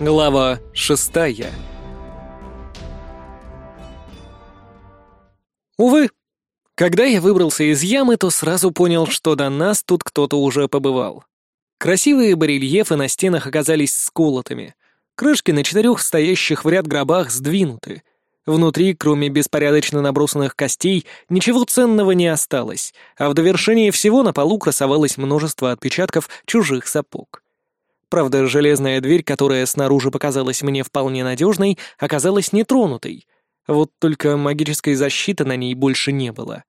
Глава шестая Увы, когда я выбрался из ямы, то сразу понял, что до нас тут кто-то уже побывал. Красивые барельефы на стенах оказались сколотыми. Крышки на четырех стоящих в ряд гробах сдвинуты. Внутри, кроме беспорядочно набросанных костей, ничего ценного не осталось, а в довершении всего на полу красовалось множество отпечатков чужих сапог. Правда, железная дверь, которая снаружи показалась мне вполне надежной, оказалась нетронутой. Вот только магической защиты на ней больше не было.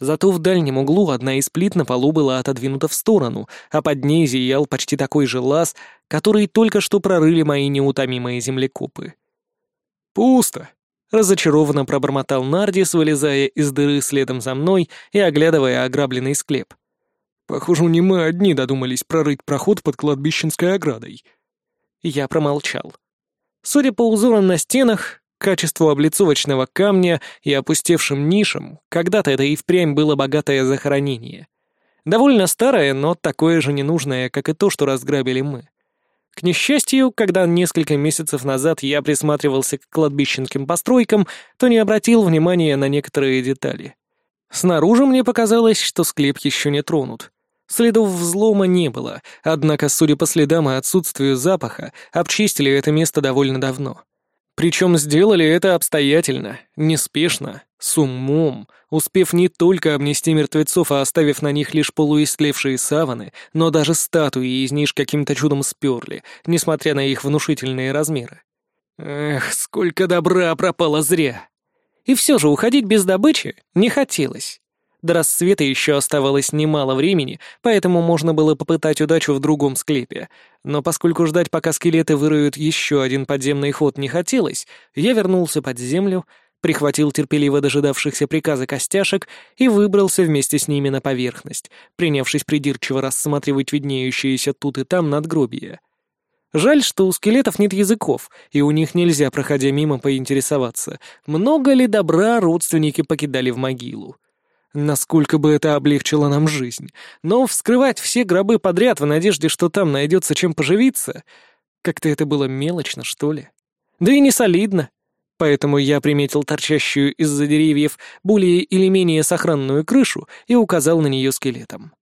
Зато в дальнем углу одна из плит на полу была отодвинута в сторону, а под ней зиял почти такой же лаз, который только что прорыли мои неутомимые землекопы. «Пусто», Разочарованно пробормотал Нардис, вылезая из дыры следом за мной и оглядывая ограбленный склеп. «Похоже, не мы одни додумались прорыть проход под кладбищенской оградой». Я промолчал. Судя по узорам на стенах, качеству облицовочного камня и опустевшим нишам, когда-то это и впрямь было богатое захоронение. Довольно старое, но такое же ненужное, как и то, что разграбили мы. К несчастью, когда несколько месяцев назад я присматривался к кладбищенским постройкам, то не обратил внимания на некоторые детали. Снаружи мне показалось, что склеп еще не тронут. Следов взлома не было, однако, судя по следам и отсутствию запаха, обчистили это место довольно давно. Причем сделали это обстоятельно, неспешно, с умом, успев не только обнести мертвецов, а оставив на них лишь полуистлевшие саваны, но даже статуи из ниш каким-то чудом сперли, несмотря на их внушительные размеры. Эх, сколько добра пропало зря! И все же уходить без добычи не хотелось. До рассвета еще оставалось немало времени, поэтому можно было попытать удачу в другом склепе. Но поскольку ждать, пока скелеты выроют еще один подземный ход не хотелось, я вернулся под землю, прихватил терпеливо дожидавшихся приказа костяшек и выбрался вместе с ними на поверхность, принявшись придирчиво рассматривать виднеющиеся тут и там надгробия. Жаль, что у скелетов нет языков, и у них нельзя, проходя мимо, поинтересоваться, много ли добра родственники покидали в могилу. Насколько бы это облегчило нам жизнь. Но вскрывать все гробы подряд в надежде, что там найдется чем поживиться, как-то это было мелочно, что ли. Да и не солидно поэтому я приметил торчащую из-за деревьев более или менее сохранную крышу и указал на нее скелетом.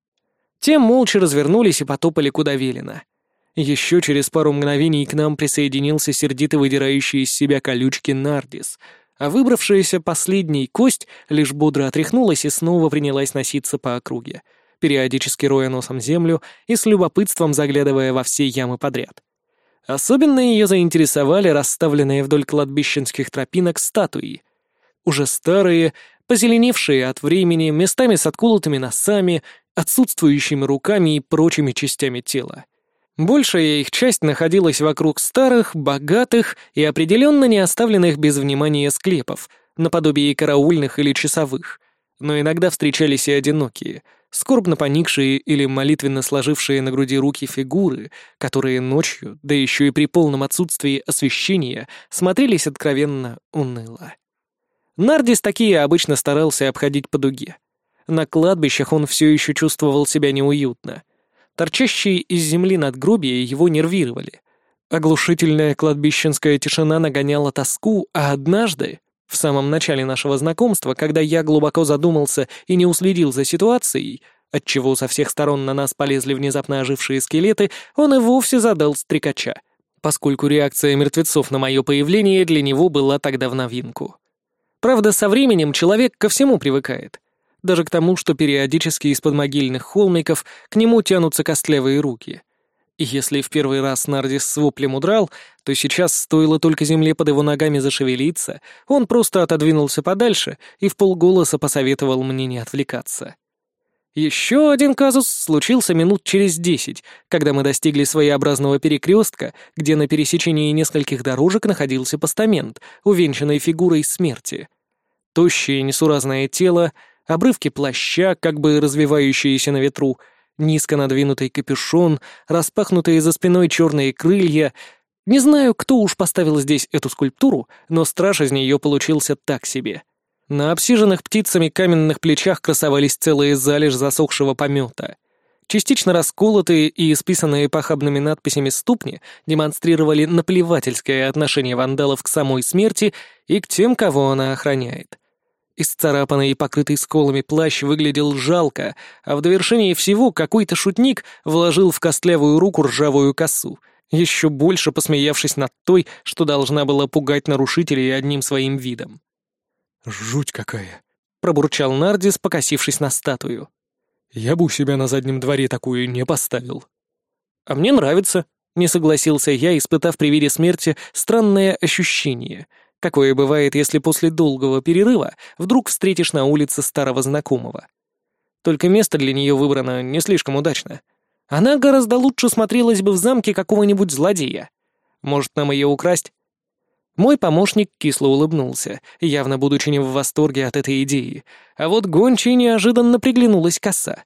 Те молча развернулись и потопали куда велено. Еще через пару мгновений к нам присоединился сердито выдирающий из себя колючки Нардис, а выбравшаяся последней кость лишь бодро отряхнулась и снова принялась носиться по округе, периодически роя носом землю и с любопытством заглядывая во все ямы подряд. Особенно ее заинтересовали расставленные вдоль кладбищенских тропинок статуи. Уже старые, позеленевшие от времени, местами с отколотыми носами, отсутствующими руками и прочими частями тела. Большая их часть находилась вокруг старых, богатых и определенно не оставленных без внимания склепов, наподобие караульных или часовых. Но иногда встречались и одинокие — скорбно поникшие или молитвенно сложившие на груди руки фигуры, которые ночью, да еще и при полном отсутствии освещения, смотрелись откровенно уныло. Нардис такие обычно старался обходить по дуге. На кладбищах он все еще чувствовал себя неуютно. Торчащие из земли надгробия его нервировали. Оглушительная кладбищенская тишина нагоняла тоску, а однажды, в самом начале нашего знакомства, когда я глубоко задумался и не уследил за ситуацией, отчего со всех сторон на нас полезли внезапно ожившие скелеты, он и вовсе задал стрекача, поскольку реакция мертвецов на мое появление для него была тогда в новинку. Правда, со временем человек ко всему привыкает. Даже к тому, что периодически из-под могильных холмиков к нему тянутся костлявые руки — и если в первый раз Нардис с воплем удрал, то сейчас стоило только земле под его ногами зашевелиться, он просто отодвинулся подальше и в полголоса посоветовал мне не отвлекаться. Еще один казус случился минут через десять, когда мы достигли своеобразного перекрестка, где на пересечении нескольких дорожек находился постамент, увенчанный фигурой смерти. Тощее несуразное тело, обрывки плаща, как бы развивающиеся на ветру — низко надвинутый капюшон, распахнутые за спиной черные крылья. Не знаю, кто уж поставил здесь эту скульптуру, но страж из нее получился так себе. На обсиженных птицами каменных плечах красовались целые залежь засохшего помета. Частично расколотые и исписанные похабными надписями ступни демонстрировали наплевательское отношение вандалов к самой смерти и к тем, кого она охраняет. Исцарапанный и покрытый сколами плащ выглядел жалко, а в довершении всего какой-то шутник вложил в костлявую руку ржавую косу, еще больше посмеявшись над той, что должна была пугать нарушителей одним своим видом. «Жуть какая!» — пробурчал Нардис, покосившись на статую. Я бы у себя на заднем дворе такую не поставил. А мне нравится, не согласился я, испытав при виде смерти странное ощущение, какое бывает, если после долгого перерыва вдруг встретишь на улице старого знакомого. Только место для нее выбрано не слишком удачно. Она гораздо лучше смотрелась бы в замке какого-нибудь злодея. Может, нам ее украсть? Мой помощник кисло улыбнулся, явно будучи не в восторге от этой идеи, а вот гончей неожиданно приглянулась коса.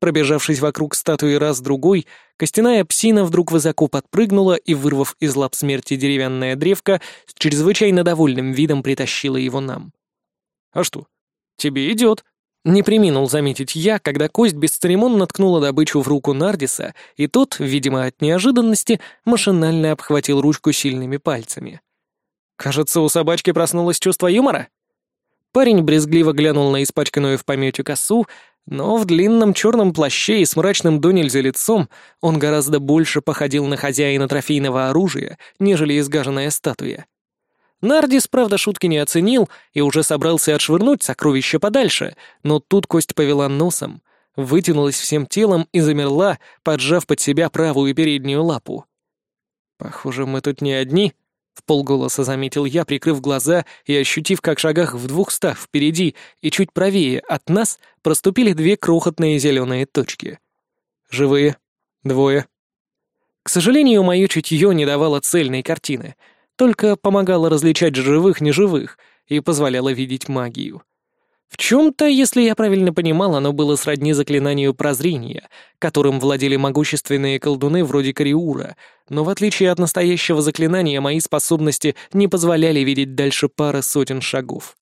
Пробежавшись вокруг статуи раз-другой, костяная псина вдруг высоко подпрыгнула и, вырвав из лап смерти деревянное древко, с чрезвычайно довольным видом притащила его нам. «А что? Тебе идет?» Не приминул заметить я, когда кость бесцеремонно ткнула добычу в руку Нардиса, и тот, видимо, от неожиданности, машинально обхватил ручку сильными пальцами. Кажется, у собачки проснулось чувство юмора. Парень брезгливо глянул на испачканную в помете косу, но в длинном черном плаще и с мрачным до нельзя лицом он гораздо больше походил на хозяина трофейного оружия, нежели изгаженная статуя. Нардис, правда, шутки не оценил и уже собрался отшвырнуть сокровище подальше, но тут кость повела носом, вытянулась всем телом и замерла, поджав под себя правую переднюю лапу. «Похоже, мы тут не одни», в полголоса заметил я, прикрыв глаза и ощутив, как в шагах в двухстах впереди и чуть правее от нас проступили две крохотные зеленые точки. Живые. Двое. К сожалению, мое чутье не давало цельной картины, только помогало различать живых-неживых и позволяло видеть магию. В чем-то, если я правильно понимал, оно было сродни заклинанию прозрения, которым владели могущественные колдуны вроде Кариура, но в отличие от настоящего заклинания мои способности не позволяли видеть дальше пары сотен шагов.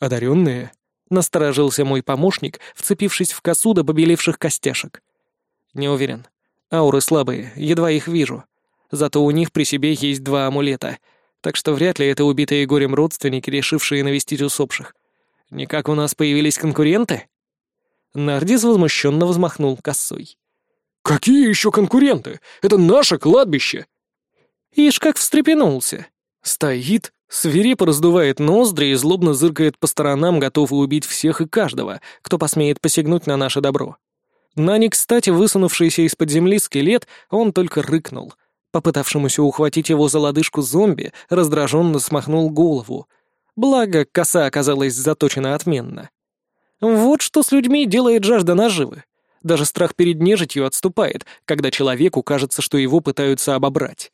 «Одаренные?» — насторожился мой помощник, вцепившись в косу до побелевших костяшек. «Не уверен. Ауры слабые, едва их вижу. Зато у них при себе есть два амулета, так что вряд ли это убитые горем родственники, решившие навестить усопших. Никак у нас появились конкуренты?» Нардис возмущенно взмахнул косой. «Какие еще конкуренты? Это наше кладбище!» Ишь как встрепенулся. Стоит, свирепо раздувает ноздри и злобно зыркает по сторонам, готовый убить всех и каждого, кто посмеет посягнуть на наше добро. На не кстати высунувшийся из-под земли скелет он только рыкнул. Попытавшемуся ухватить его за лодыжку зомби раздраженно смахнул голову, Благо, коса оказалась заточена отменно. Вот что с людьми делает жажда наживы. Даже страх перед нежитью отступает, когда человеку кажется, что его пытаются обобрать.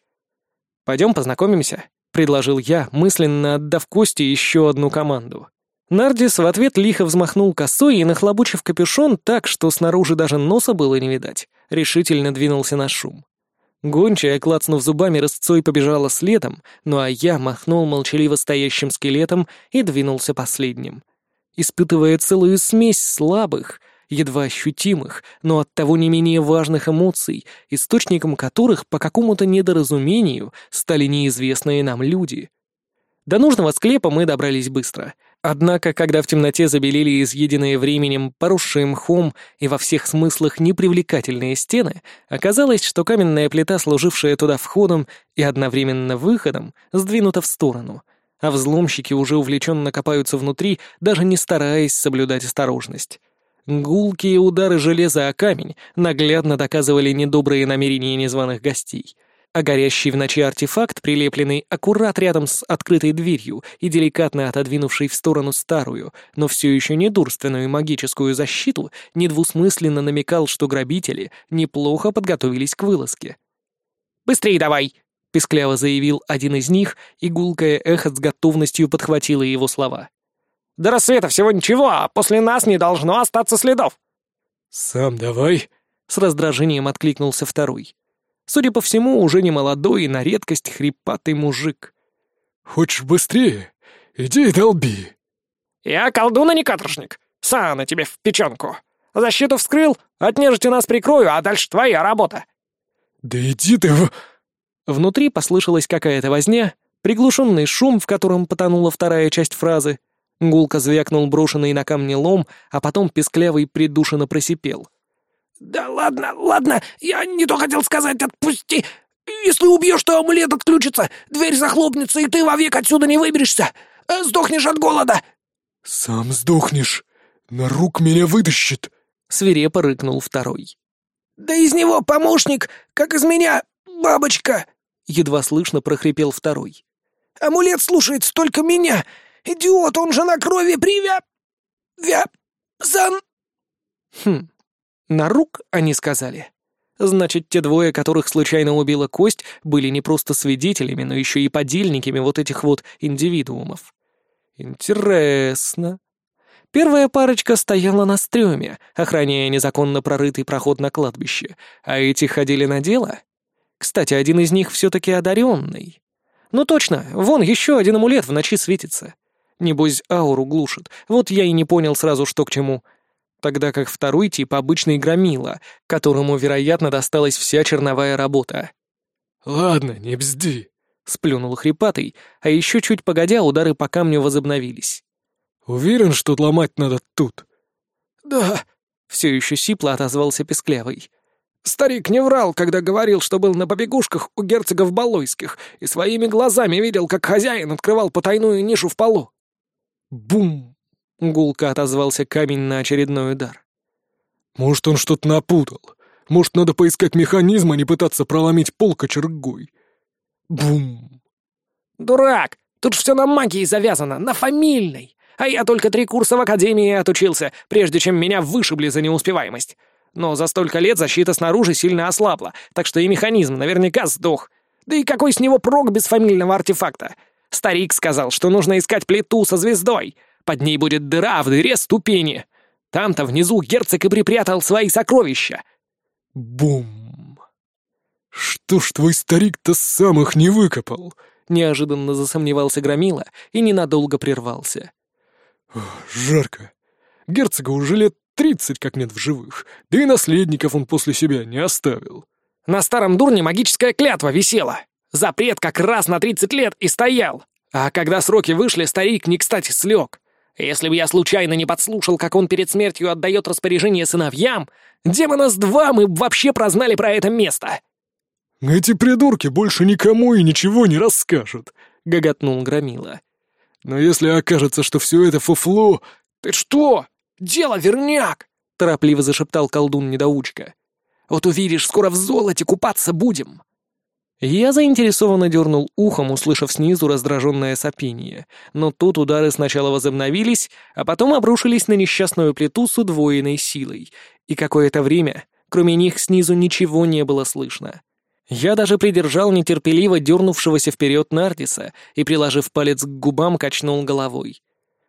«Пойдем познакомимся», — предложил я, мысленно отдав Кости еще одну команду. Нардис в ответ лихо взмахнул косой и, нахлобучив капюшон так, что снаружи даже носа было не видать, решительно двинулся на шум. Гончая, клацнув зубами, рысцой побежала следом, ну а я махнул молчаливо стоящим скелетом и двинулся последним. Испытывая целую смесь слабых, едва ощутимых, но оттого не менее важных эмоций, источником которых по какому-то недоразумению стали неизвестные нам люди. До нужного склепа мы добрались быстро — Однако, когда в темноте забелели изъеденные временем, поросшие мхом и во всех смыслах непривлекательные стены, оказалось, что каменная плита, служившая туда входом и одновременно выходом, сдвинута в сторону, а взломщики уже увлеченно копаются внутри, даже не стараясь соблюдать осторожность. Гулкие удары железа о камень наглядно доказывали недобрые намерения незваных гостей — а горящий в ночи артефакт, прилепленный аккурат рядом с открытой дверью и деликатно отодвинувший в сторону старую, но все еще недурственную магическую защиту, недвусмысленно намекал, что грабители неплохо подготовились к вылазке. «Быстрее давай!» — пискляво заявил один из них, и гулкое эхо с готовностью подхватило его слова. «До рассвета всего ничего, а после нас не должно остаться следов!» «Сам давай!» — с раздражением откликнулся второй. Судя по всему, уже не молодой и на редкость хрипатый мужик. «Хочешь быстрее? Иди и долби!» «Я колдун, а не каторжник. Сана тебе в печенку. Защиту вскрыл, от нежити нас прикрою, а дальше твоя работа». «Да иди ты в...» Внутри послышалась какая-то возня, приглушенный шум, в котором потонула вторая часть фразы. Гулко звякнул брошенный на камни лом, а потом песклявый придушенно просипел. «Да ладно, ладно, я не то хотел сказать, отпусти! Если убьешь, то амулет отключится, дверь захлопнется, и ты вовек отсюда не выберешься! Э, сдохнешь от голода!» «Сам сдохнешь! На рук меня вытащит!» — свирепо рыкнул второй. «Да из него помощник, как из меня бабочка!» — едва слышно прохрипел второй. «Амулет слушается только меня! Идиот, он же на крови привя... вя... зан...» «Хм, на рук они сказали. Значит, те двое, которых случайно убила кость, были не просто свидетелями, но еще и подельниками вот этих вот индивидуумов. Интересно. Первая парочка стояла на стреме, охраняя незаконно прорытый проход на кладбище, а эти ходили на дело? Кстати, один из них все-таки одаренный. Ну точно, вон еще один амулет в ночи светится. Небось, ауру глушит. Вот я и не понял сразу, что к чему тогда как второй тип — обычный громила, которому, вероятно, досталась вся черновая работа. «Ладно, не бзди», — сплюнул хрипатый, а еще чуть погодя удары по камню возобновились. «Уверен, что ломать надо тут?» «Да», — все еще сипло отозвался Песклявый. «Старик не врал, когда говорил, что был на побегушках у герцогов Балойских и своими глазами видел, как хозяин открывал потайную нишу в полу». Бум! Гулко отозвался камень на очередной удар. «Может, он что-то напутал. Может, надо поискать механизм, а не пытаться проломить пол кочергой. Бум!» «Дурак! Тут все на магии завязано, на фамильной! А я только три курса в академии отучился, прежде чем меня вышибли за неуспеваемость. Но за столько лет защита снаружи сильно ослабла, так что и механизм наверняка сдох. Да и какой с него прок без фамильного артефакта? Старик сказал, что нужно искать плиту со звездой, под ней будет дыра, в дыре ступени. Там-то внизу герцог и припрятал свои сокровища. Бум! Что ж твой старик-то сам их не выкопал? Неожиданно засомневался Громила и ненадолго прервался. Жарко. Герцога уже лет тридцать как нет в живых, да и наследников он после себя не оставил. На старом дурне магическая клятва висела. Запрет как раз на тридцать лет и стоял. А когда сроки вышли, старик не кстати слег. Если бы я случайно не подслушал, как он перед смертью отдает распоряжение сыновьям, демона с два мы вообще прознали про это место!» «Эти придурки больше никому и ничего не расскажут», — гоготнул Громила. «Но если окажется, что все это фуфло...» «Ты что? Дело верняк!» — торопливо зашептал колдун-недоучка. «Вот увидишь, скоро в золоте купаться будем!» Я заинтересованно дернул ухом, услышав снизу раздраженное сопение, но тут удары сначала возобновились, а потом обрушились на несчастную плиту с удвоенной силой, и какое-то время, кроме них, снизу ничего не было слышно. Я даже придержал нетерпеливо дернувшегося вперед Нардиса и, приложив палец к губам, качнул головой.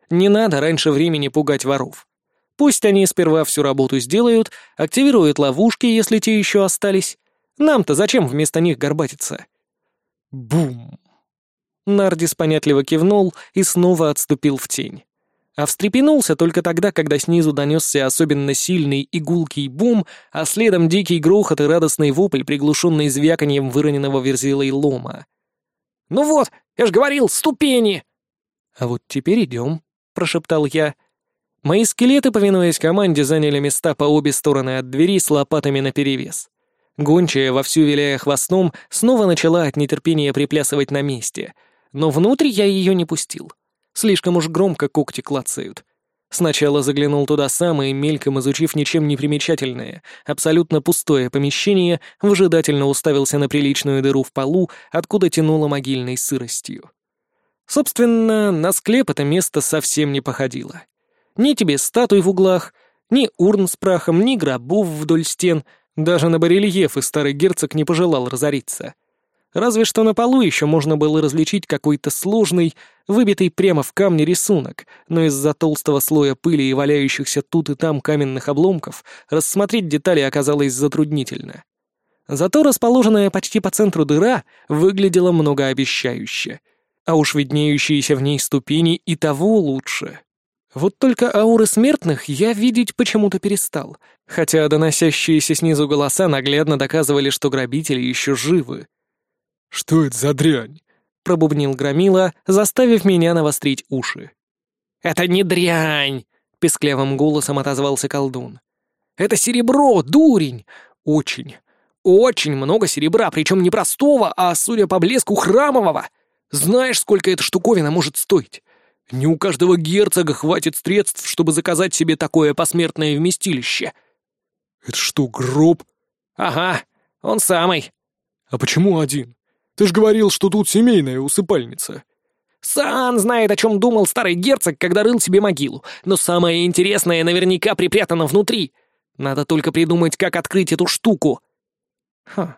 Не надо раньше времени пугать воров. Пусть они сперва всю работу сделают, активируют ловушки, если те еще остались, нам-то зачем вместо них горбатиться? Бум! Нардис понятливо кивнул и снова отступил в тень. А встрепенулся только тогда, когда снизу донесся особенно сильный и бум, а следом дикий грохот и радостный вопль, приглушенный звяканьем выроненного верзилой лома. «Ну вот, я ж говорил, ступени!» «А вот теперь идем», — прошептал я. Мои скелеты, повинуясь команде, заняли места по обе стороны от двери с лопатами наперевес. Гончая, вовсю виляя хвостом, снова начала от нетерпения приплясывать на месте. Но внутрь я ее не пустил. Слишком уж громко когти клацают. Сначала заглянул туда сам и, мельком изучив ничем не примечательное, абсолютно пустое помещение, выжидательно уставился на приличную дыру в полу, откуда тянуло могильной сыростью. Собственно, на склеп это место совсем не походило. Ни тебе статуй в углах, ни урн с прахом, ни гробов вдоль стен — даже на барельефы старый герцог не пожелал разориться. Разве что на полу еще можно было различить какой-то сложный, выбитый прямо в камне рисунок, но из-за толстого слоя пыли и валяющихся тут и там каменных обломков рассмотреть детали оказалось затруднительно. Зато расположенная почти по центру дыра выглядела многообещающе. А уж виднеющиеся в ней ступени и того лучше. Вот только ауры смертных я видеть почему-то перестал, хотя доносящиеся снизу голоса наглядно доказывали, что грабители еще живы. «Что это за дрянь?» — пробубнил Громила, заставив меня навострить уши. «Это не дрянь!» — песклявым голосом отозвался колдун. «Это серебро, дурень! Очень, очень много серебра, причем не простого, а, судя по блеску, храмового. Знаешь, сколько эта штуковина может стоить? Не у каждого герцога хватит средств, чтобы заказать себе такое посмертное вместилище». «Это что, гроб?» «Ага, он самый». «А почему один? Ты ж говорил, что тут семейная усыпальница». Сан знает, о чем думал старый герцог, когда рыл себе могилу, но самое интересное наверняка припрятано внутри. Надо только придумать, как открыть эту штуку. Ха.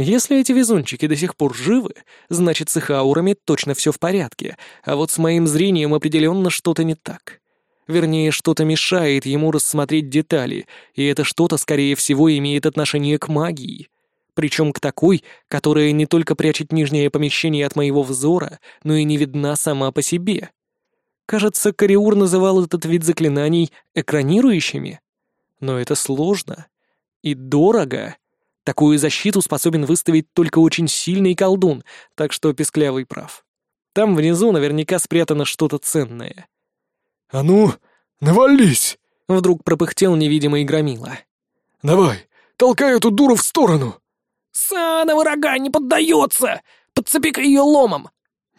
Если эти везунчики до сих пор живы, значит, с их аурами точно все в порядке, а вот с моим зрением определенно что-то не так. Вернее, что-то мешает ему рассмотреть детали, и это что-то, скорее всего, имеет отношение к магии. Причем к такой, которая не только прячет нижнее помещение от моего взора, но и не видна сама по себе. Кажется, Кариур называл этот вид заклинаний экранирующими. Но это сложно. И дорого. Такую защиту способен выставить только очень сильный колдун, так что Песклявый прав. Там внизу наверняка спрятано что-то ценное. «А ну, навались!» — вдруг пропыхтел невидимый громила. «Давай, толкай эту дуру в сторону!» «Санова рога не поддается! Подцепи-ка ее ломом!»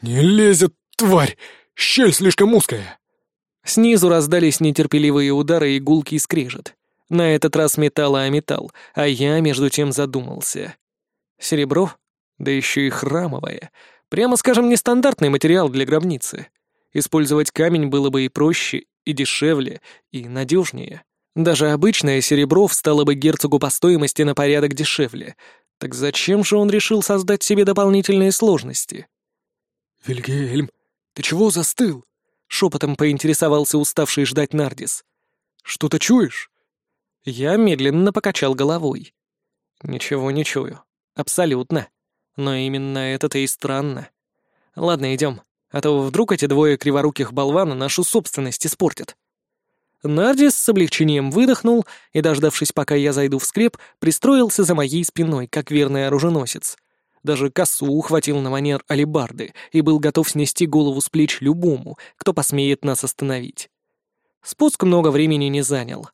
«Не лезет, тварь! Щель слишком узкая!» Снизу раздались нетерпеливые удары и гулкий скрежет. На этот раз металла о металл, а я между тем задумался. Серебро? Да еще и храмовое. Прямо скажем, нестандартный материал для гробницы. Использовать камень было бы и проще, и дешевле, и надежнее. Даже обычное серебро встало бы герцогу по стоимости на порядок дешевле. Так зачем же он решил создать себе дополнительные сложности? «Вильгельм, ты чего застыл?» — шепотом поинтересовался уставший ждать Нардис. «Что-то чуешь?» Я медленно покачал головой. Ничего не чую. Абсолютно. Но именно это-то и странно. Ладно, идем, а то вдруг эти двое криворуких болвана нашу собственность испортят. Нардис с облегчением выдохнул и, дождавшись, пока я зайду в склеп, пристроился за моей спиной, как верный оруженосец. Даже косу ухватил на манер алибарды и был готов снести голову с плеч любому, кто посмеет нас остановить. Спуск много времени не занял.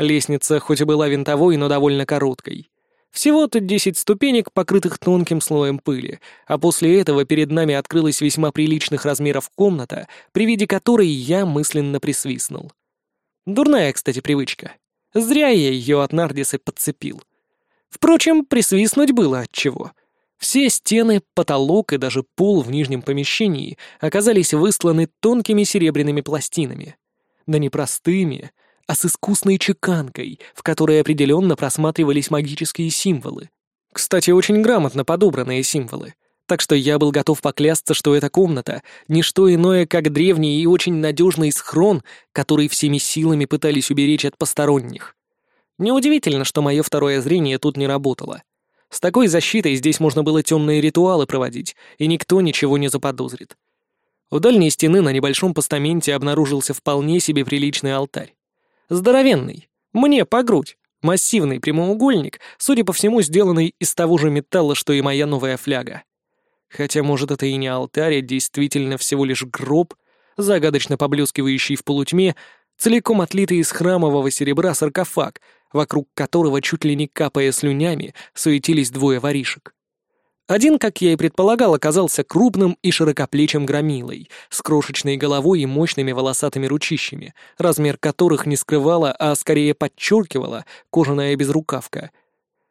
Лестница хоть и была винтовой, но довольно короткой. Всего-то десять ступенек, покрытых тонким слоем пыли, а после этого перед нами открылась весьма приличных размеров комната, при виде которой я мысленно присвистнул. Дурная, кстати, привычка. Зря я ее от Нардиса подцепил. Впрочем, присвистнуть было от чего. Все стены, потолок и даже пол в нижнем помещении оказались высланы тонкими серебряными пластинами. Да не простыми, а с искусной чеканкой, в которой определенно просматривались магические символы. Кстати, очень грамотно подобранные символы. Так что я был готов поклясться, что эта комната — не что иное, как древний и очень надежный схрон, который всеми силами пытались уберечь от посторонних. Неудивительно, что мое второе зрение тут не работало. С такой защитой здесь можно было темные ритуалы проводить, и никто ничего не заподозрит. У дальней стены на небольшом постаменте обнаружился вполне себе приличный алтарь. Здоровенный. Мне по грудь. Массивный прямоугольник, судя по всему, сделанный из того же металла, что и моя новая фляга. Хотя, может, это и не алтарь, а действительно всего лишь гроб, загадочно поблескивающий в полутьме, целиком отлитый из храмового серебра саркофаг, вокруг которого, чуть ли не капая слюнями, суетились двое воришек. Один, как я и предполагал, оказался крупным и широкоплечим громилой, с крошечной головой и мощными волосатыми ручищами, размер которых не скрывала, а скорее подчеркивала кожаная безрукавка.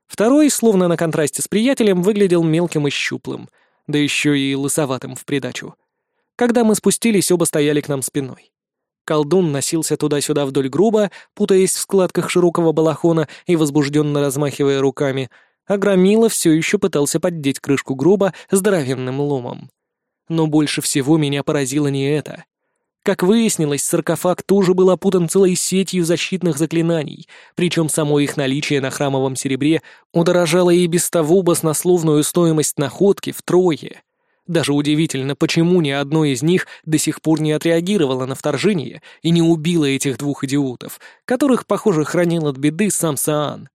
Второй, словно на контрасте с приятелем, выглядел мелким и щуплым, да еще и лысоватым в придачу. Когда мы спустились, оба стояли к нам спиной. Колдун носился туда-сюда вдоль груба, путаясь в складках широкого балахона и возбужденно размахивая руками — а Громила все еще пытался поддеть крышку гроба здоровенным ломом. Но больше всего меня поразило не это. Как выяснилось, саркофаг тоже был опутан целой сетью защитных заклинаний, причем само их наличие на храмовом серебре удорожало и без того баснословную стоимость находки втрое. Даже удивительно, почему ни одно из них до сих пор не отреагировало на вторжение и не убило этих двух идиотов, которых, похоже, хранил от беды сам Саан.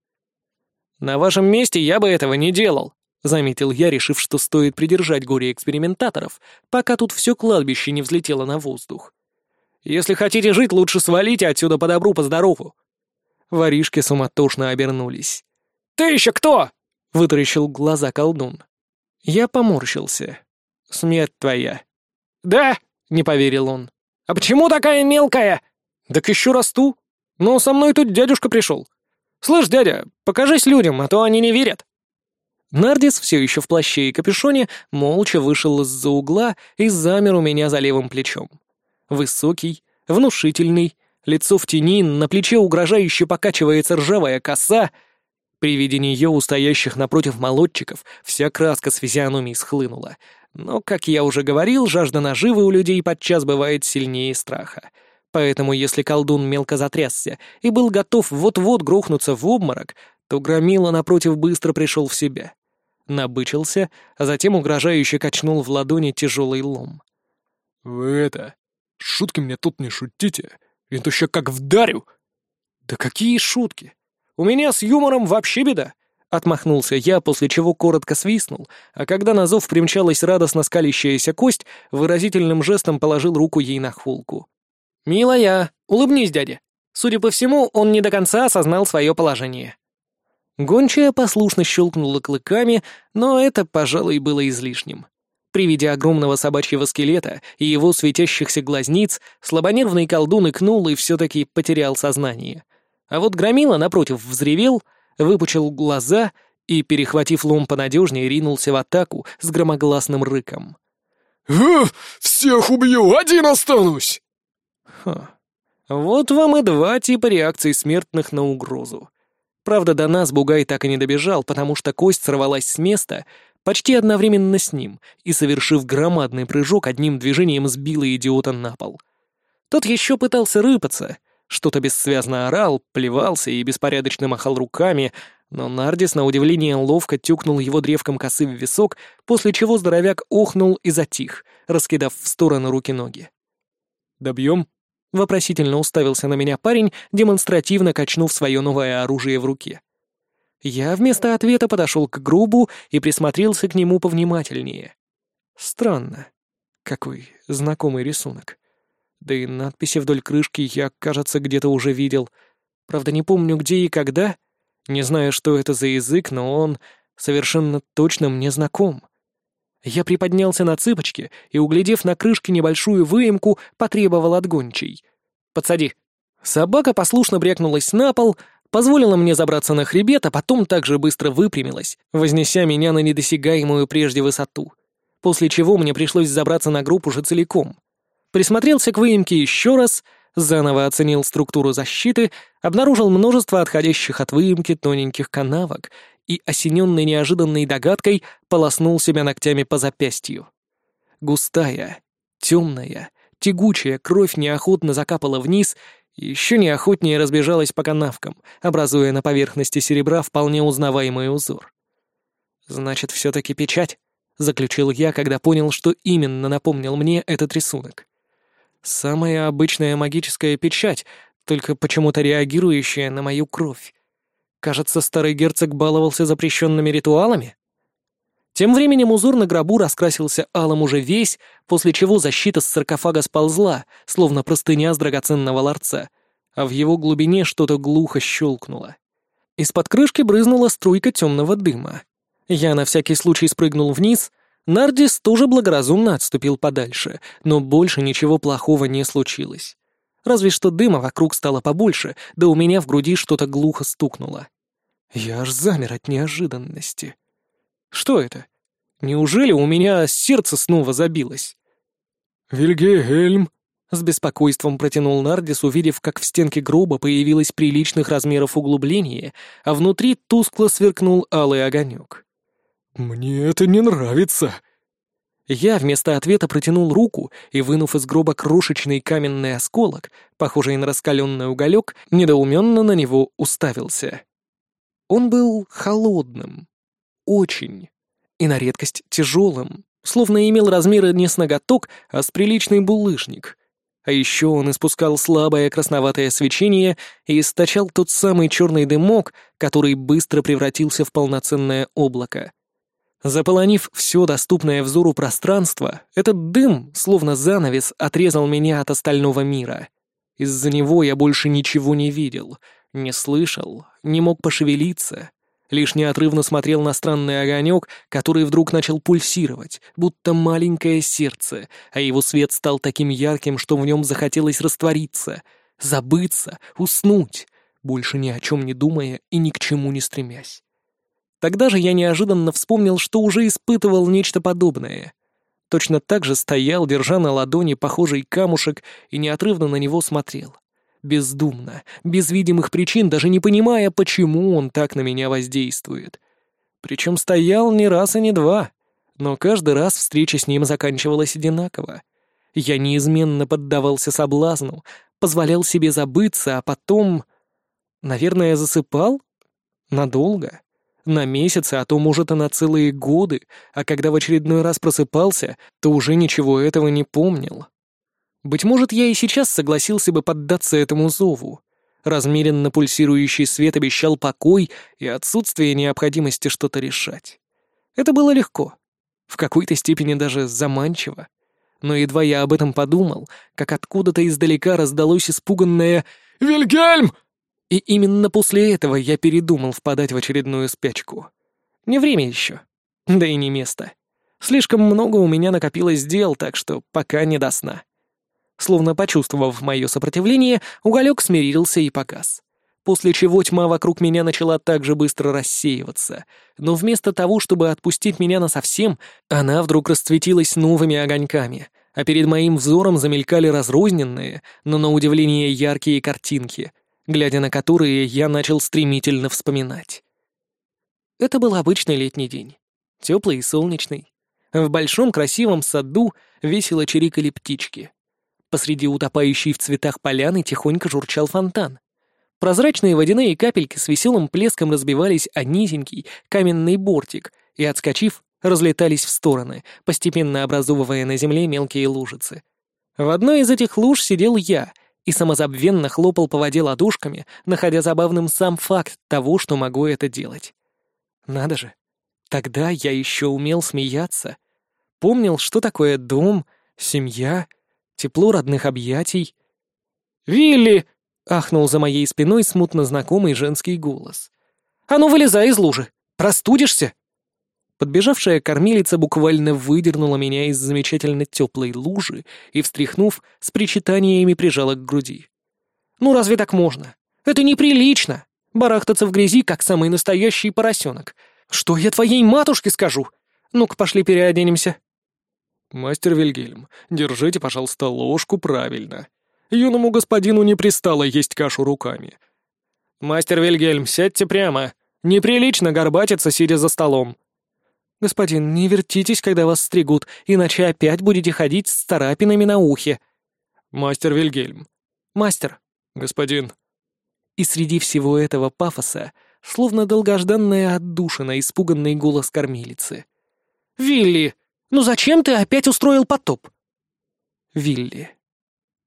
«На вашем месте я бы этого не делал», — заметил я, решив, что стоит придержать горе экспериментаторов, пока тут все кладбище не взлетело на воздух. «Если хотите жить, лучше свалите отсюда по добру, по здорову». Воришки суматошно обернулись. «Ты еще кто?» — вытаращил глаза колдун. Я поморщился. «Смерть твоя». «Да?» — не поверил он. «А почему такая мелкая?» «Так еще расту. Но со мной тут дядюшка пришел. «Слышь, дядя, покажись людям, а то они не верят». Нардис, все еще в плаще и капюшоне, молча вышел из-за угла и замер у меня за левым плечом. Высокий, внушительный, лицо в тени, на плече угрожающе покачивается ржавая коса. При виде нее у стоящих напротив молодчиков вся краска с физиономией схлынула. Но, как я уже говорил, жажда наживы у людей подчас бывает сильнее страха — Поэтому если колдун мелко затрясся и был готов вот-вот грохнуться в обморок, то Громила напротив быстро пришел в себя. Набычился, а затем угрожающе качнул в ладони тяжелый лом. «Вы это... Шутки мне тут не шутите, и то еще как вдарю!» «Да какие шутки! У меня с юмором вообще беда!» Отмахнулся я, после чего коротко свистнул, а когда на зов примчалась радостно скалящаяся кость, выразительным жестом положил руку ей на холку. «Милая, улыбнись дяде. Судя по всему, он не до конца осознал свое положение». Гончая послушно щелкнула клыками, но это, пожалуй, было излишним. При виде огромного собачьего скелета и его светящихся глазниц слабонервный колдун икнул и все-таки потерял сознание. А вот Громила, напротив, взревел, выпучил глаза и, перехватив лом понадежнее, ринулся в атаку с громогласным рыком. «Всех убью, один останусь!» Ха. Вот вам и два типа реакций смертных на угрозу. Правда, до нас Бугай так и не добежал, потому что кость сорвалась с места почти одновременно с ним и, совершив громадный прыжок, одним движением сбила идиота на пол. Тот еще пытался рыпаться, что-то бессвязно орал, плевался и беспорядочно махал руками, но Нардис, на удивление, ловко тюкнул его древком косы в висок, после чего здоровяк охнул и затих, раскидав в сторону руки-ноги. «Добьем?» Вопросительно уставился на меня парень, демонстративно качнув свое новое оружие в руке. Я вместо ответа подошел к грубу и присмотрелся к нему повнимательнее. Странно. Какой знакомый рисунок. Да и надписи вдоль крышки я, кажется, где-то уже видел. Правда, не помню, где и когда. Не знаю, что это за язык, но он совершенно точно мне знаком. Я приподнялся на цыпочки и, углядев на крышке небольшую выемку, потребовал от гончей. «Подсади». Собака послушно брякнулась на пол, позволила мне забраться на хребет, а потом также быстро выпрямилась, вознеся меня на недосягаемую прежде высоту. После чего мне пришлось забраться на группу уже целиком. Присмотрелся к выемке еще раз, заново оценил структуру защиты, обнаружил множество отходящих от выемки тоненьких канавок и, осененный неожиданной догадкой, полоснул себя ногтями по запястью. Густая, темная, тягучая кровь неохотно закапала вниз и еще неохотнее разбежалась по канавкам, образуя на поверхности серебра вполне узнаваемый узор. «Значит, все-таки печать», — заключил я, когда понял, что именно напомнил мне этот рисунок. «Самая обычная магическая печать, только почему-то реагирующая на мою кровь. Кажется, старый герцог баловался запрещенными ритуалами. Тем временем узор на гробу раскрасился алым уже весь, после чего защита с саркофага сползла, словно простыня с драгоценного ларца, а в его глубине что-то глухо щелкнуло. Из-под крышки брызнула струйка темного дыма. Я на всякий случай спрыгнул вниз, Нардис тоже благоразумно отступил подальше, но больше ничего плохого не случилось. Разве что дыма вокруг стало побольше, да у меня в груди что-то глухо стукнуло. Я аж замер от неожиданности. Что это? Неужели у меня сердце снова забилось? «Вильгельм!» — с беспокойством протянул Нардис, увидев, как в стенке гроба появилось приличных размеров углубление, а внутри тускло сверкнул алый огонек. «Мне это не нравится!» Я вместо ответа протянул руку и, вынув из гроба крошечный каменный осколок, похожий на раскаленный уголек, недоуменно на него уставился. Он был холодным. Очень. И на редкость тяжелым, словно имел размеры не с ноготок, а с приличный булыжник. А еще он испускал слабое красноватое свечение и источал тот самый черный дымок, который быстро превратился в полноценное облако. Заполонив все доступное взору пространство, этот дым, словно занавес, отрезал меня от остального мира. Из-за него я больше ничего не видел, не слышал, не мог пошевелиться, лишь неотрывно смотрел на странный огонек, который вдруг начал пульсировать, будто маленькое сердце, а его свет стал таким ярким, что в нем захотелось раствориться, забыться, уснуть, больше ни о чем не думая и ни к чему не стремясь. Тогда же я неожиданно вспомнил, что уже испытывал нечто подобное. Точно так же стоял, держа на ладони похожий камушек, и неотрывно на него смотрел бездумно, без видимых причин, даже не понимая, почему он так на меня воздействует. Причем стоял не раз и не два, но каждый раз встреча с ним заканчивалась одинаково. Я неизменно поддавался соблазну, позволял себе забыться, а потом... Наверное, засыпал? Надолго? На месяцы, а то, может, и на целые годы, а когда в очередной раз просыпался, то уже ничего этого не помнил. Быть может, я и сейчас согласился бы поддаться этому зову. Размеренно пульсирующий свет обещал покой и отсутствие необходимости что-то решать. Это было легко. В какой-то степени даже заманчиво. Но едва я об этом подумал, как откуда-то издалека раздалось испуганное «Вильгельм!» И именно после этого я передумал впадать в очередную спячку. Не время еще. Да и не место. Слишком много у меня накопилось дел, так что пока не до сна. Словно почувствовав мое сопротивление, уголек смирился и погас. После чего тьма вокруг меня начала так же быстро рассеиваться. Но вместо того, чтобы отпустить меня насовсем, она вдруг расцветилась новыми огоньками, а перед моим взором замелькали разрозненные, но на удивление яркие картинки, глядя на которые я начал стремительно вспоминать. Это был обычный летний день. Теплый и солнечный. В большом красивом саду весело чирикали птички. Посреди утопающей в цветах поляны тихонько журчал фонтан. Прозрачные водяные капельки с веселым плеском разбивались о низенький каменный бортик и, отскочив, разлетались в стороны, постепенно образовывая на земле мелкие лужицы. В одной из этих луж сидел я и самозабвенно хлопал по воде ладошками, находя забавным сам факт того, что могу это делать. Надо же, тогда я еще умел смеяться. Помнил, что такое дом, семья тепло родных объятий. «Вилли!» — ахнул за моей спиной смутно знакомый женский голос. «А ну, вылезай из лужи! Простудишься!» Подбежавшая кормилица буквально выдернула меня из замечательно теплой лужи и, встряхнув, с причитаниями прижала к груди. «Ну разве так можно? Это неприлично! Барахтаться в грязи, как самый настоящий поросенок. Что я твоей матушке скажу? Ну-ка, пошли переоденемся!» «Мастер Вильгельм, держите, пожалуйста, ложку правильно. Юному господину не пристало есть кашу руками». «Мастер Вильгельм, сядьте прямо. Неприлично горбатиться, сидя за столом». «Господин, не вертитесь, когда вас стригут, иначе опять будете ходить с царапинами на ухе». «Мастер Вильгельм». «Мастер». «Господин». И среди всего этого пафоса, словно долгожданная отдушина, испуганный голос кормилицы. «Вилли, ну зачем ты опять устроил потоп?» Вилли.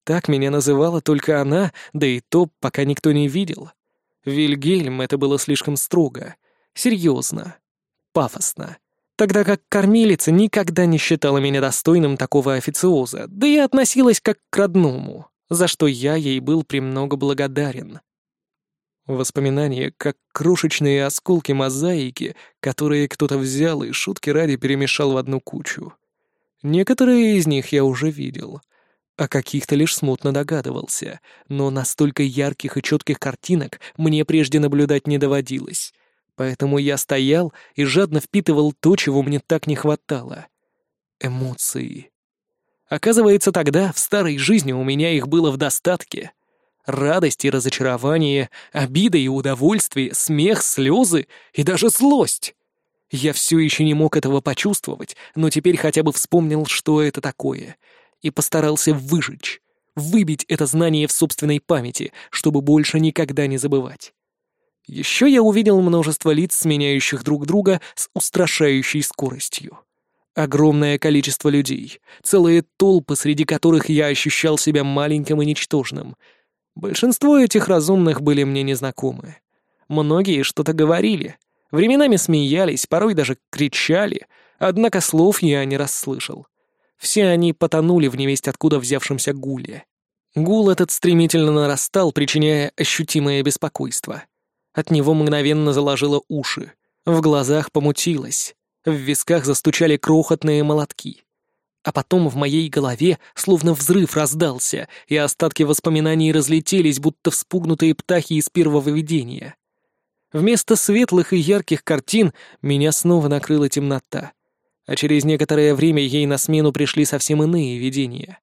Так меня называла только она, да и то, пока никто не видел. Вильгельм это было слишком строго, серьезно, пафосно. Тогда как кормилица никогда не считала меня достойным такого официоза, да и относилась как к родному, за что я ей был премного благодарен. Воспоминания, как крошечные осколки мозаики, которые кто-то взял и шутки ради перемешал в одну кучу. Некоторые из них я уже видел, о каких-то лишь смутно догадывался, но настолько ярких и четких картинок мне прежде наблюдать не доводилось. Поэтому я стоял и жадно впитывал то, чего мне так не хватало. Эмоции. Оказывается, тогда, в старой жизни, у меня их было в достатке — Радость и разочарование, обида и удовольствие, смех, слезы и даже злость. Я все еще не мог этого почувствовать, но теперь хотя бы вспомнил, что это такое, и постарался выжечь, выбить это знание в собственной памяти, чтобы больше никогда не забывать. Еще я увидел множество лиц, сменяющих друг друга с устрашающей скоростью. Огромное количество людей, целые толпы, среди которых я ощущал себя маленьким и ничтожным. Большинство этих разумных были мне незнакомы. Многие что-то говорили, временами смеялись, порой даже кричали, однако слов я не расслышал. Все они потонули в невесть откуда взявшемся гуле. Гул этот стремительно нарастал, причиняя ощутимое беспокойство. От него мгновенно заложило уши, в глазах помутилось, в висках застучали крохотные молотки. А потом в моей голове словно взрыв раздался, и остатки воспоминаний разлетелись, будто вспугнутые птахи из первого видения. Вместо светлых и ярких картин меня снова накрыла темнота, а через некоторое время ей на смену пришли совсем иные видения.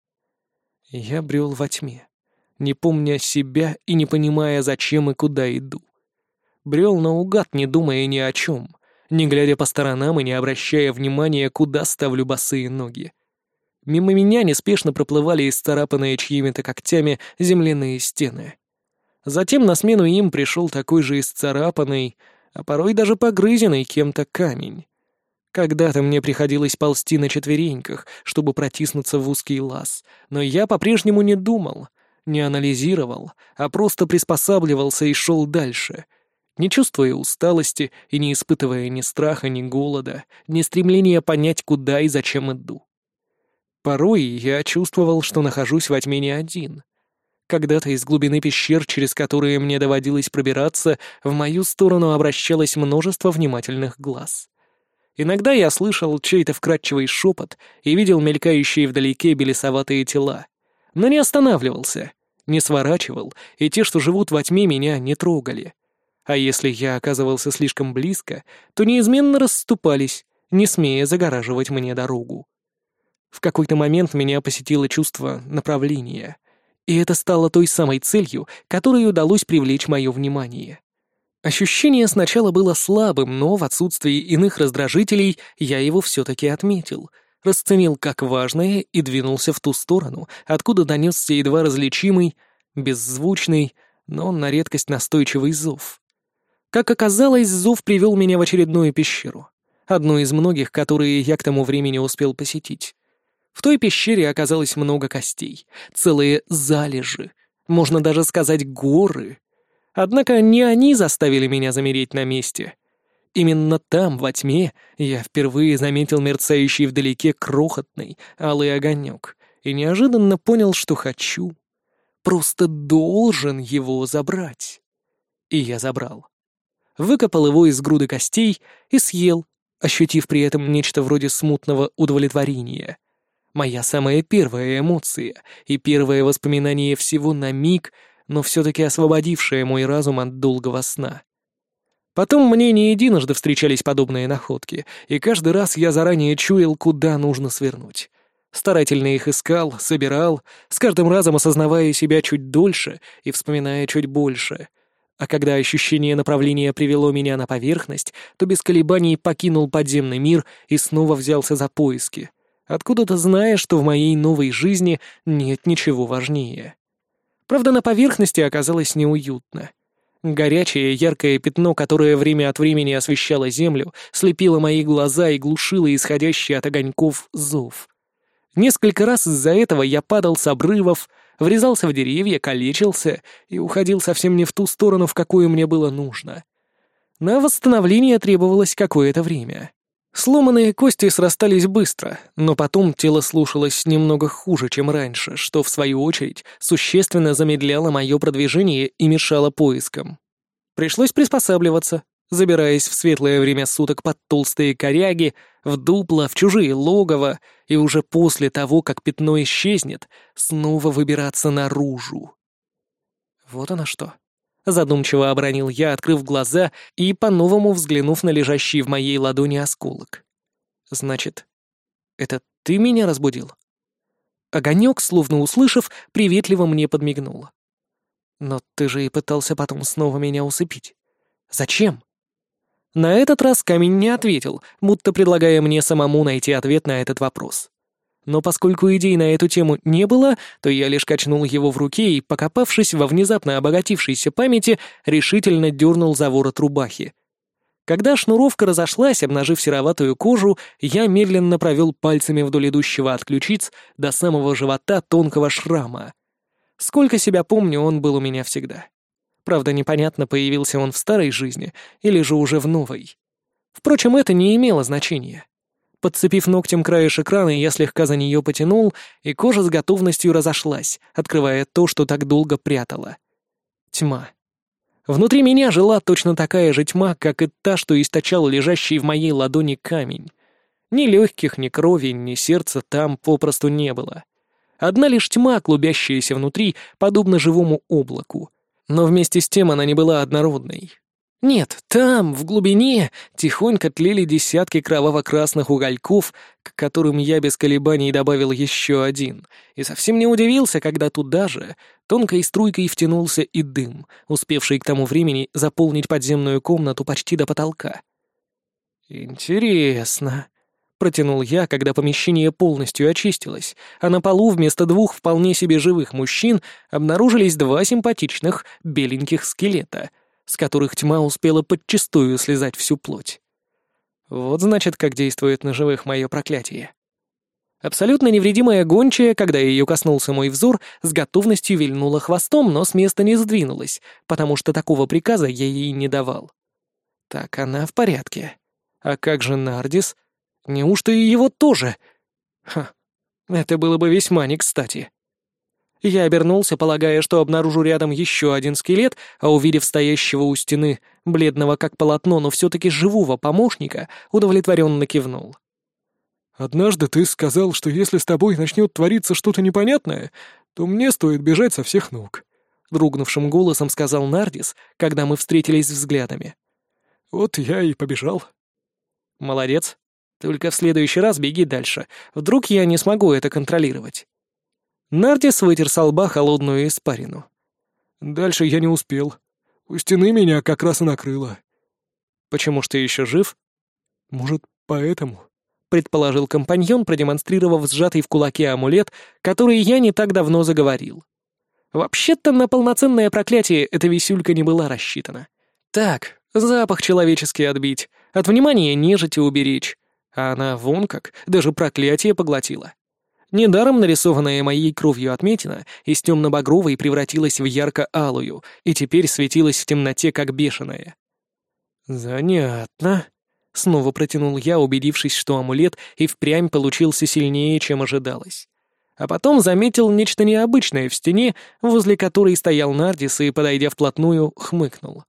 Я брел во тьме, не помня себя и не понимая, зачем и куда иду. Брел наугад, не думая ни о чем — не глядя по сторонам и не обращая внимания, куда ставлю босые ноги. Мимо меня неспешно проплывали исцарапанные чьими-то когтями земляные стены. Затем на смену им пришел такой же исцарапанный, а порой даже погрызенный кем-то камень. Когда-то мне приходилось ползти на четвереньках, чтобы протиснуться в узкий лаз, но я по-прежнему не думал, не анализировал, а просто приспосабливался и шел дальше, не чувствуя усталости и не испытывая ни страха, ни голода, ни стремления понять, куда и зачем иду. Порой я чувствовал, что нахожусь во тьме не один. Когда-то из глубины пещер, через которые мне доводилось пробираться, в мою сторону обращалось множество внимательных глаз. Иногда я слышал чей-то вкрадчивый шепот и видел мелькающие вдалеке белесоватые тела, но не останавливался, не сворачивал, и те, что живут во тьме, меня не трогали — а если я оказывался слишком близко, то неизменно расступались, не смея загораживать мне дорогу. В какой-то момент меня посетило чувство направления, и это стало той самой целью, которой удалось привлечь мое внимание. Ощущение сначала было слабым, но в отсутствии иных раздражителей я его все-таки отметил, расценил как важное и двинулся в ту сторону, откуда донесся едва различимый, беззвучный, но на редкость настойчивый зов. Как оказалось, зов привел меня в очередную пещеру. Одну из многих, которые я к тому времени успел посетить. В той пещере оказалось много костей, целые залежи, можно даже сказать горы. Однако не они заставили меня замереть на месте. Именно там, во тьме, я впервые заметил мерцающий вдалеке крохотный алый огонек и неожиданно понял, что хочу. Просто должен его забрать. И я забрал выкопал его из груды костей и съел, ощутив при этом нечто вроде смутного удовлетворения. Моя самая первая эмоция и первое воспоминание всего на миг, но все-таки освободившее мой разум от долгого сна. Потом мне не единожды встречались подобные находки, и каждый раз я заранее чуял, куда нужно свернуть. Старательно их искал, собирал, с каждым разом осознавая себя чуть дольше и вспоминая чуть больше — а когда ощущение направления привело меня на поверхность, то без колебаний покинул подземный мир и снова взялся за поиски, откуда-то зная, что в моей новой жизни нет ничего важнее. Правда, на поверхности оказалось неуютно. Горячее, яркое пятно, которое время от времени освещало землю, слепило мои глаза и глушило исходящий от огоньков зов. Несколько раз из-за этого я падал с обрывов, врезался в деревья, калечился и уходил совсем не в ту сторону, в какую мне было нужно. На восстановление требовалось какое-то время. Сломанные кости срастались быстро, но потом тело слушалось немного хуже, чем раньше, что, в свою очередь, существенно замедляло мое продвижение и мешало поискам. Пришлось приспосабливаться, забираясь в светлое время суток под толстые коряги, в дупло, в чужие логово, и уже после того, как пятно исчезнет, снова выбираться наружу. Вот оно что. Задумчиво обронил я, открыв глаза и по-новому взглянув на лежащий в моей ладони осколок. Значит, это ты меня разбудил? Огонек, словно услышав, приветливо мне подмигнул. Но ты же и пытался потом снова меня усыпить. Зачем? На этот раз камень не ответил, будто предлагая мне самому найти ответ на этот вопрос. Но поскольку идей на эту тему не было, то я лишь качнул его в руке и, покопавшись во внезапно обогатившейся памяти, решительно дернул за ворот рубахи. Когда шнуровка разошлась, обнажив сероватую кожу, я медленно провел пальцами вдоль идущего от ключиц до самого живота тонкого шрама. Сколько себя помню, он был у меня всегда. Правда, непонятно, появился он в старой жизни или же уже в новой. Впрочем, это не имело значения. Подцепив ногтем краешек раны, я слегка за нее потянул, и кожа с готовностью разошлась, открывая то, что так долго прятала. Тьма. Внутри меня жила точно такая же тьма, как и та, что источал лежащий в моей ладони камень. Ни легких, ни крови, ни сердца там попросту не было. Одна лишь тьма, клубящаяся внутри, подобно живому облаку. Но вместе с тем она не была однородной. Нет, там, в глубине, тихонько тлели десятки кроваво-красных угольков, к которым я без колебаний добавил еще один, и совсем не удивился, когда туда же тонкой струйкой втянулся и дым, успевший к тому времени заполнить подземную комнату почти до потолка. «Интересно», — протянул я, когда помещение полностью очистилось, а на полу вместо двух вполне себе живых мужчин обнаружились два симпатичных беленьких скелета — с которых тьма успела подчистую слезать всю плоть. Вот значит, как действует на живых мое проклятие. Абсолютно невредимая гончая, когда ее коснулся мой взор, с готовностью вильнула хвостом, но с места не сдвинулась, потому что такого приказа я ей не давал. Так, она в порядке. А как же Нардис? Неужто и его тоже? Ха, это было бы весьма не кстати. Я обернулся, полагая, что обнаружу рядом еще один скелет, а увидев стоящего у стены, бледного как полотно, но все-таки живого помощника, удовлетворенно кивнул. «Однажды ты сказал, что если с тобой начнет твориться что-то непонятное, то мне стоит бежать со всех ног», — дрогнувшим голосом сказал Нардис, когда мы встретились взглядами. «Вот я и побежал». «Молодец. Только в следующий раз беги дальше. Вдруг я не смогу это контролировать». Нартис вытер со лба холодную испарину. «Дальше я не успел. У стены меня как раз и накрыло». «Почему ж ты еще жив?» «Может, поэтому?» — предположил компаньон, продемонстрировав сжатый в кулаке амулет, который я не так давно заговорил. Вообще-то на полноценное проклятие эта висюлька не была рассчитана. Так, запах человеческий отбить, от внимания нежити уберечь, а она вон как, даже проклятие поглотила. Недаром нарисованная моей кровью отметина из темно-багровой превратилась в ярко-алую и теперь светилась в темноте, как бешеная. «Занятно», — снова протянул я, убедившись, что амулет и впрямь получился сильнее, чем ожидалось. А потом заметил нечто необычное в стене, возле которой стоял Нардис и, подойдя вплотную, хмыкнул.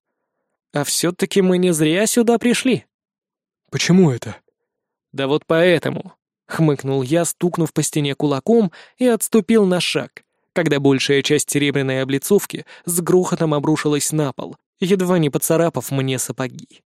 «А все-таки мы не зря сюда пришли». «Почему это?» «Да вот поэтому», — хмыкнул я, стукнув по стене кулаком, и отступил на шаг, когда большая часть серебряной облицовки с грохотом обрушилась на пол, едва не поцарапав мне сапоги.